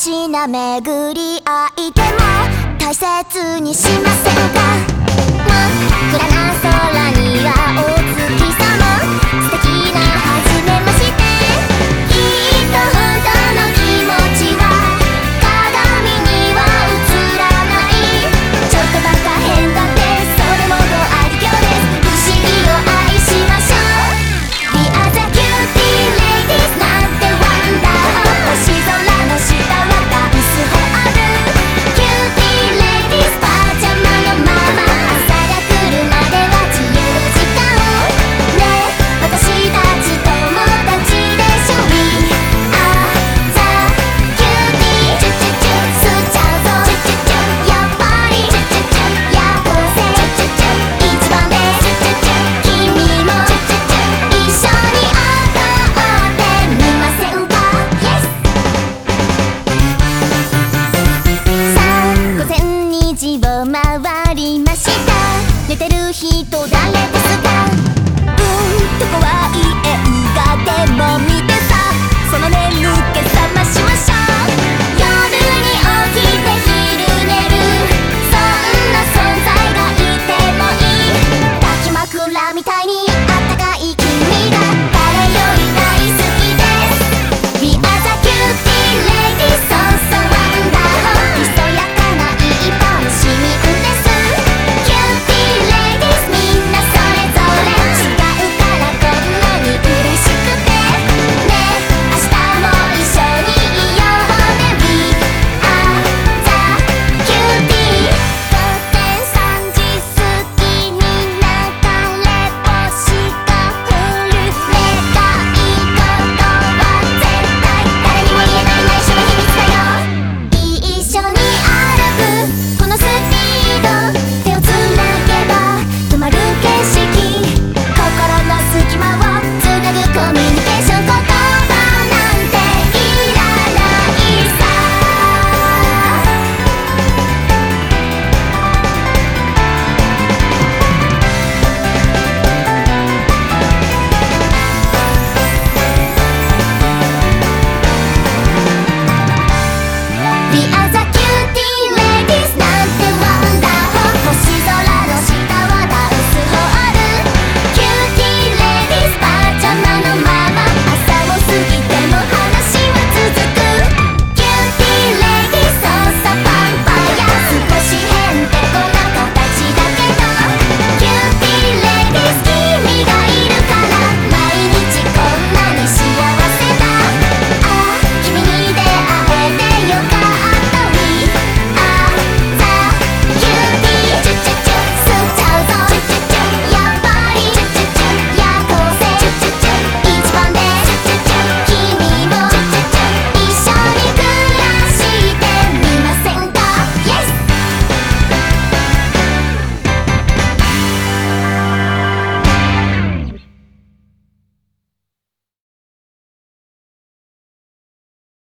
しな巡り合いでも大切にしませんか？回りました。寝てる日